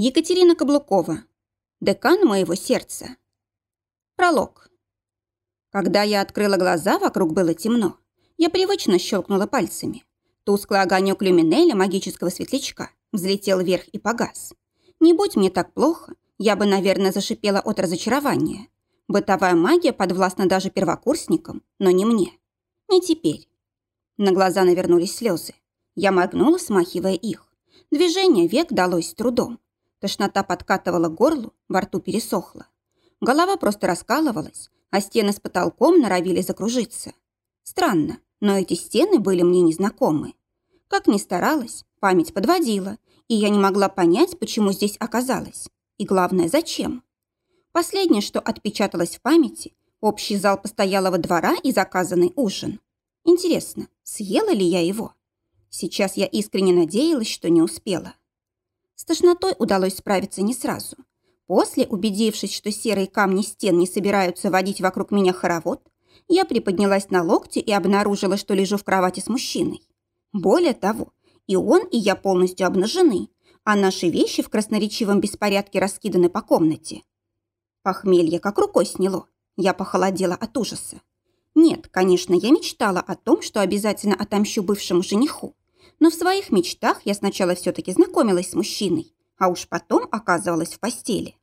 Екатерина Каблукова. Декан моего сердца. Пролог. Когда я открыла глаза, вокруг было темно. Я привычно щелкнула пальцами. Тусклый огонек люминеля магического светлячка взлетел вверх и погас. Не будь мне так плохо, я бы, наверное, зашипела от разочарования. Бытовая магия подвластна даже первокурсникам, но не мне. Не теперь. На глаза навернулись слезы. Я моргнула, смахивая их. Движение век далось с трудом. Тошнота подкатывала к горлу, во рту пересохла. Голова просто раскалывалась, а стены с потолком норовили закружиться. Странно, но эти стены были мне незнакомы. Как ни старалась, память подводила, и я не могла понять, почему здесь оказалась. И главное, зачем. Последнее, что отпечаталось в памяти – общий зал постоялого двора и заказанный ужин. Интересно, съела ли я его? Сейчас я искренне надеялась, что не успела. С тошнотой удалось справиться не сразу. После, убедившись, что серые камни стен не собираются водить вокруг меня хоровод, я приподнялась на локте и обнаружила, что лежу в кровати с мужчиной. Более того, и он, и я полностью обнажены, а наши вещи в красноречивом беспорядке раскиданы по комнате. Похмелье как рукой сняло. Я похолодела от ужаса. Нет, конечно, я мечтала о том, что обязательно отомщу бывшему жениху но в своих мечтах я сначала все-таки знакомилась с мужчиной, а уж потом оказывалась в постели.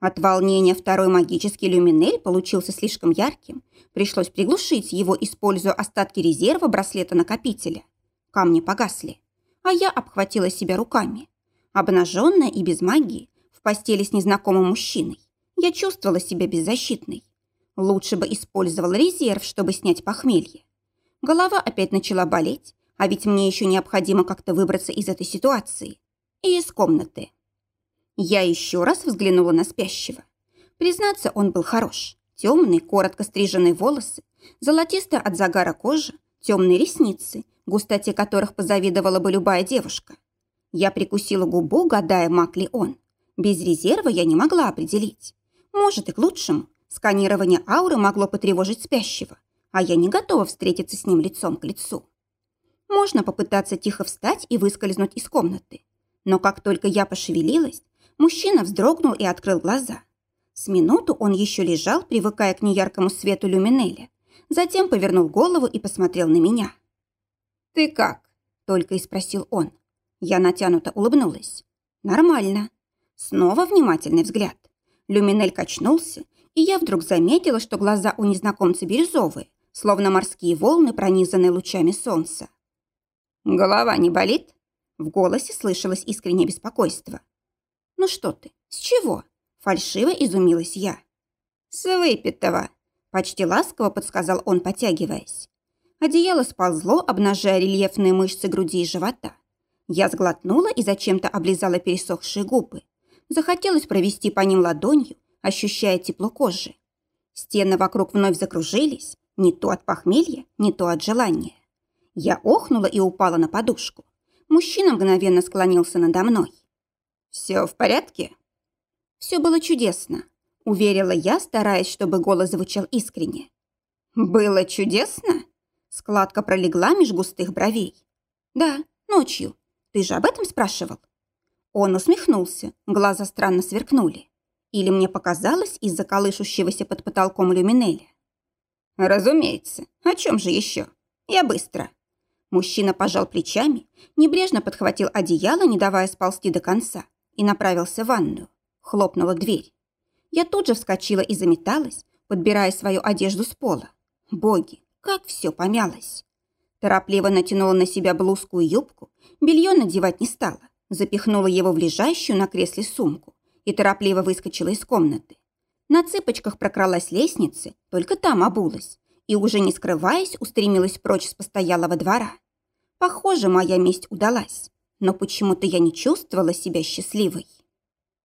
От волнения второй магический люминель получился слишком ярким. Пришлось приглушить его, используя остатки резерва браслета-накопителя. Камни погасли, а я обхватила себя руками. Обнаженная и без магии, в постели с незнакомым мужчиной, я чувствовала себя беззащитной. Лучше бы использовал резерв, чтобы снять похмелье. Голова опять начала болеть, а ведь мне еще необходимо как-то выбраться из этой ситуации. И из комнаты. Я еще раз взглянула на спящего. Признаться, он был хорош. Темные, коротко стриженные волосы, золотистая от загара кожа, темные ресницы, густоте которых позавидовала бы любая девушка. Я прикусила губу, гадая, маг ли он. Без резерва я не могла определить. Может, и к лучшему. Сканирование ауры могло потревожить спящего, а я не готова встретиться с ним лицом к лицу. Можно попытаться тихо встать и выскользнуть из комнаты. Но как только я пошевелилась, мужчина вздрогнул и открыл глаза. С минуту он еще лежал, привыкая к неяркому свету люминеля. Затем повернул голову и посмотрел на меня. «Ты как?» – только и спросил он. Я натянуто улыбнулась. «Нормально». Снова внимательный взгляд. Люминель качнулся, и я вдруг заметила, что глаза у незнакомца бирюзовые, словно морские волны, пронизанные лучами солнца. «Голова не болит?» В голосе слышалось искреннее беспокойство. «Ну что ты, с чего?» Фальшиво изумилась я. «С выпитого», – почти ласково подсказал он, потягиваясь. Одеяло сползло, обнажая рельефные мышцы груди и живота. Я сглотнула и зачем-то облизала пересохшие губы. Захотелось провести по ним ладонью, ощущая тепло кожи. Стены вокруг вновь закружились, не то от похмелья, не то от желания. Я охнула и упала на подушку. Мужчина мгновенно склонился надо мной. «Все в порядке?» «Все было чудесно», — уверила я, стараясь, чтобы голос звучал искренне. «Было чудесно?» Складка пролегла меж густых бровей. «Да, ночью. Ты же об этом спрашивал?» Он усмехнулся, глаза странно сверкнули. Или мне показалось из-за колышущегося под потолком люминеля? «Разумеется. О чем же еще? Я быстро». Мужчина пожал плечами, небрежно подхватил одеяло, не давая сползти до конца, и направился в ванную. Хлопнула дверь. Я тут же вскочила и заметалась, подбирая свою одежду с пола. Боги, как все помялось. Торопливо натянула на себя блузку и юбку, белье надевать не стала, запихнула его в лежащую на кресле сумку и торопливо выскочила из комнаты. На цыпочках прокралась лестницы, только там обулась, и уже не скрываясь, устремилась прочь с постоялого двора. Похоже, моя месть удалась, но почему-то я не чувствовала себя счастливой.